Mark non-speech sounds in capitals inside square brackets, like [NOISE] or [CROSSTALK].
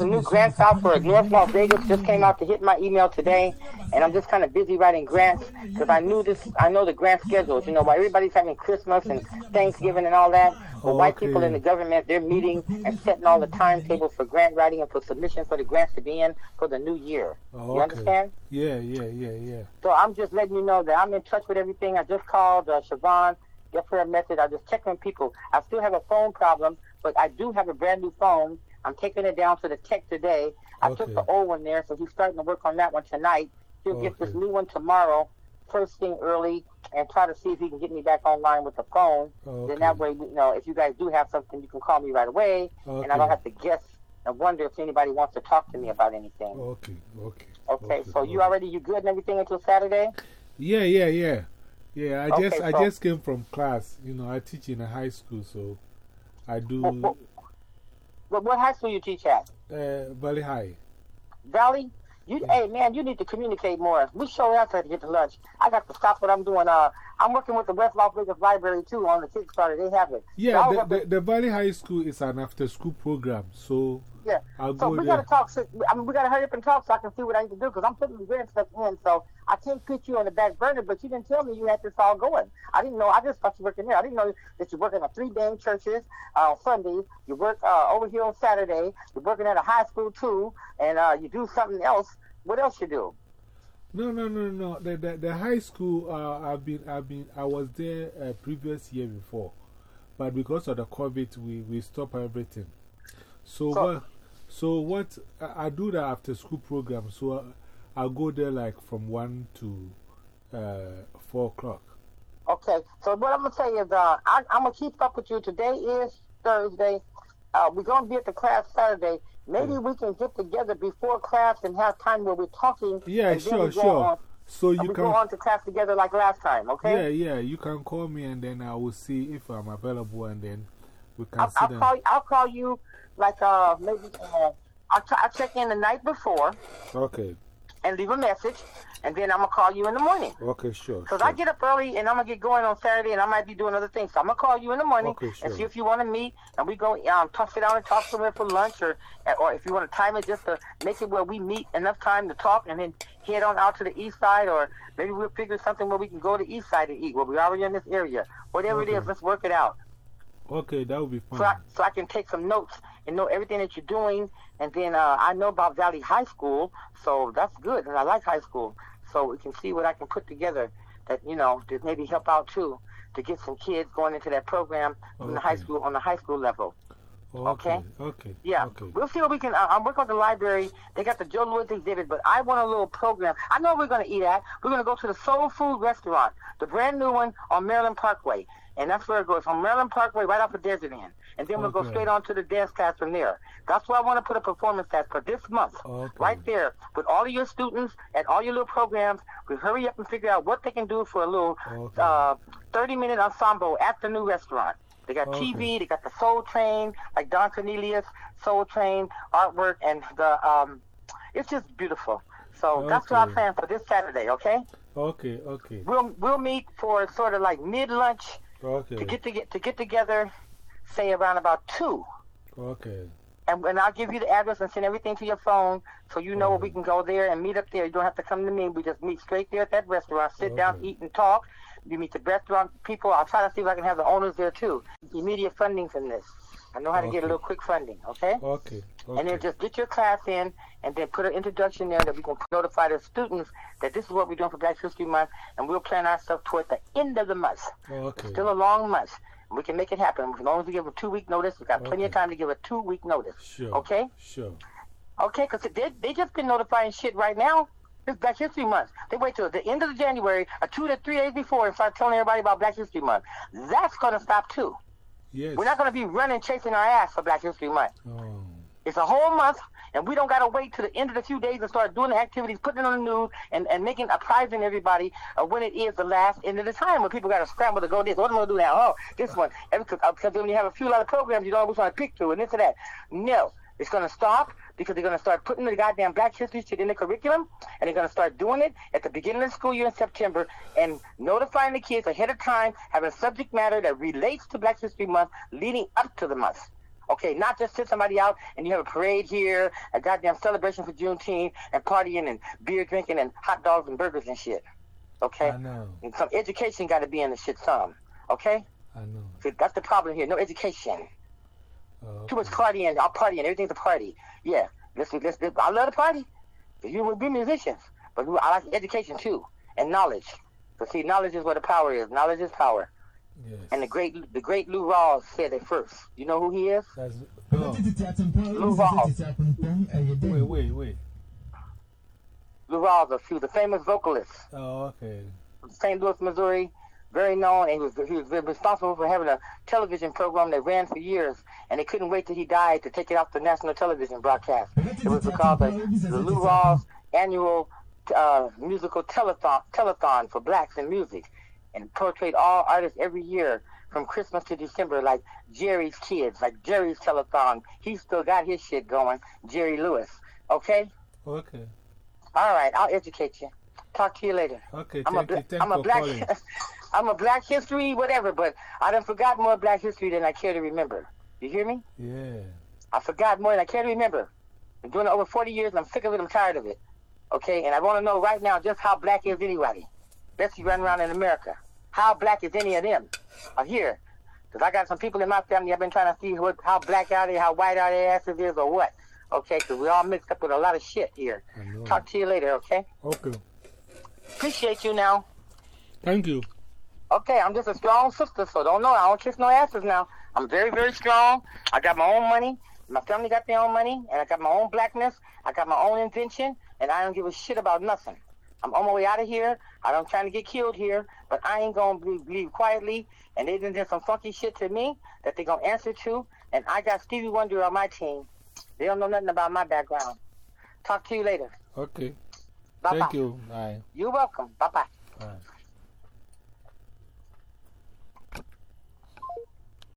there's a new grant out for North Las Vegas. Just came out to hit my email today, and I'm just kind of busy writing grants because I knew this. I know the grant schedules. You know, while everybody's having Christmas and Thanksgiving and all that, but white Okay. people in the government they're meeting and setting all the timetables for grant writing and for submission for the grants to be in for the new year. Oh, You understand? Yeah, yeah, yeah, yeah. So I'm just letting you know that I'm in touch with everything. I just called uh, Siobhan, left her a message. I just checked on people. I still have a phone problem, but I do have a brand new phone. I'm taking it down to the tech today. I took the old one there, so he's starting to work on that one tonight. He'll get this new one tomorrow, first thing early, and try to see if he can get me back online with the phone. Okay. Then that way, you know, if you guys do have something, you can call me right away, and I don't have to guess and wonder if anybody wants to talk to me about anything. Okay, okay. Okay, so you already you good and everything until Saturday? Yeah, yeah, yeah. Yeah, I Okay, just I just came from class. You know, I teach in a high school, so I do What, what, high school you teach at? uh, Valley High. Valley? You, hey man, you need to communicate more. We sure have to get to lunch. I got to stop what I'm doing. Uh, I'm working with the West Las Vegas Library too on the Kickstarter. They have it. Yeah, Y'all the, the, the Valley High School is an after school program, so yeah. I'll So go we gotta talk. so- I mean, we gotta hurry up and talk so I can see what I need to do because I'm putting the grant stuff in. So I can't put you on the back burner. But you didn't tell me you had this all going. I didn't know. I just thought you were working there. I didn't know that you're working at three damn churches uh, on Sundays. You work uh, over here on Saturday. You're working at a high school too, and uh, you do something else. What else you do? No, no, no, no. The, the, the high school, uh, I've been, I've been, I was there uh, previous year before. But because of the COVID, we, we stopped everything. So, So- what, so what, I, I do the after school program. So I, I'll go there like from 1 to uh, 4 o'clock. Okay, so what I'm gonna say is, uh, I, I'm gonna keep up with you. Today is Thursday. Uh, we're gonna be at the class Saturday. Maybe we can get together before class and have time where we're talking. Yeah, sure, sure. On, So you we can, go on to class together like last time. Okay. yeah, yeah, you can call me and then I will see if I'm available and then we can I'll, I'll call. I'll call you like uh maybe uh, I'll, try, I'll check in the night before Okay, and leave a message, and then I'm gonna call you in the morning. okay, sure. Because sure. I get up early and I'm gonna get going on Saturday and I might be doing other things. So I'm gonna call you in the morning Okay, and see if you want to meet and we go um talk sit down and talk somewhere for lunch or or if you want to time it just to make it where we meet enough time to talk and then head on out to the east side or maybe we'll figure something where we can go to the east side to eat. Well, we're already in this area. Whatever it Okay. is, let's work it out. Okay, that would be So I, fine. so I can take some notes and know everything that you're doing. And then uh, I know about Valley High School, so that's good. And I like high school, so we can see what I can put together that you know to maybe help out too to get some kids going into that program from the high school on the high school level. Okay, okay. Yeah, Okay. we'll see what we can. Uh, I'm working with the library. They got the Joe Louis exhibit, but I want a little program. I know we're going to eat at. We're going to go to the Soul Food Restaurant, the brand new one on Maryland Parkway, and that's where it goes on Maryland Parkway, right off of Desert Inn, and then we'll go straight on to the dance class from there. That's where I want to put a performance class for this month, Okay. right there, with all of your students and all your little programs. We hurry up and figure out what they can do for a little uh, 30-minute ensemble at the new restaurant. They got Okay. TV, they got the Soul Train, like Don Cornelius, Soul Train artwork, and the um, it's just beautiful. So that's what I'm Okay. saying for this Saturday. Okay, Okay, okay, we'll we'll meet for sort of like mid lunch okay, to get to get to get together, say around about two. okay, And, and I'll give you the address and send everything to your phone so you know where we can go there and meet up there. You don't have to come to me. We just meet straight there at that restaurant, sit down, eat, and talk. You meet the restaurant people. I'll try to see if I can have the owners there too. Immediate funding from this. I know how to get a little quick funding, okay? okay, And then just get your class in and then put an introduction there that we can notify the students that this is what we're doing for Black History Month and we'll plan our stuff toward the end of the month. okay, Still a long month. We can make it happen. As long as we give a two week notice, we've got plenty of time to give a two week notice. sure, Okay? sure, Okay, because they, they just been notifying shit right now. Black History Month. They wait till the end of January or two to three days before and start telling everybody about Black History Month. That's going to stop too. yes. We're not going to be running chasing our ass for Black History Month. Oh, It's a whole month, and we don't got to wait till the end of the few days and start doing the activities, putting it on the news, and, and making apprising everybody of when it is the last end of the time when people got to scramble to go this. What am I going to do now? Oh, this one. Every, cause, uh, because when you have a few lot of programs, you don't know which one to pick to, and this and that. No. It's going to stop because they're going to start putting the goddamn black history shit in the curriculum, and they're going to start doing it at the beginning of the school year in September and notifying the kids ahead of time, having a subject matter that relates to Black History Month leading up to the month. Okay, not just sit somebody out and you have a parade here, a goddamn celebration for Juneteenth, and partying and beer drinking and hot dogs and burgers and shit. Okay? I know. And some education got to be in the shit some. Okay? I know. See, that's the problem here. No education. Oh, Too much okay. partying. I'll partying. Everything's a party. Yeah. Let's, let's, let's, I love the party. You would be musicians. But I like education too. And knowledge. But see, knowledge is where the power is. Knowledge is power. Yes. And the great the great Lou Rawls said it first. You know who he is? That's, oh, Lou Rawls. wait, wait, wait. Lou Rawls, he was a famous vocalist Oh, okay. St. Louis, Missouri. Very known, and he was he was responsible for having a television program that ran for years, and they couldn't wait till he died to take it off the national television broadcast. It was called the, the Lou Rawls annual uh, musical telethon, telethon for blacks in music, and portrayed all artists every year from Christmas to December, like Jerry's Kids, like Jerry's telethon. He still got his shit going, Jerry Lewis. Okay, Okay. all right, I'll educate you. Talk to you later. Okay, I'm a, thank you. bla- Thanks I'm a for black, calling. [LAUGHS] I'm a black history, whatever, but I done forgot more black history than I care to remember. You hear me? Yeah. I forgot more than I care to remember. I'm doing it over 40 years, and I'm sick of it. I'm tired of it. Okay, and I want to know right now just how black is anybody. Betsy running around in America. How black is any of them are here? Because I got some people in my family. I've been trying to see what, how black are they, how white are their asses is, or what. Okay, because we're all mixed up with a lot of shit here. Talk to you later. Okay. Okay. Appreciate you now. Thank you. Okay, I'm just a strong sister, so don't know. I don't kiss no asses now. I'm very, very strong. I got my own money. My family got their own money, and I got my own blackness. I got my own invention, and I don't give a shit about nothing. I'm on my way out of here. I don't trying to get killed here, but I ain't gonna leave, leave quietly. And they done did some funky shit to me that they gonna answer to. And I got Stevie Wonder on my team. They don't know nothing about my background. Talk to you later. Okay. Bye Thank bye. you. Bye. You're welcome. Bye bye. Bye.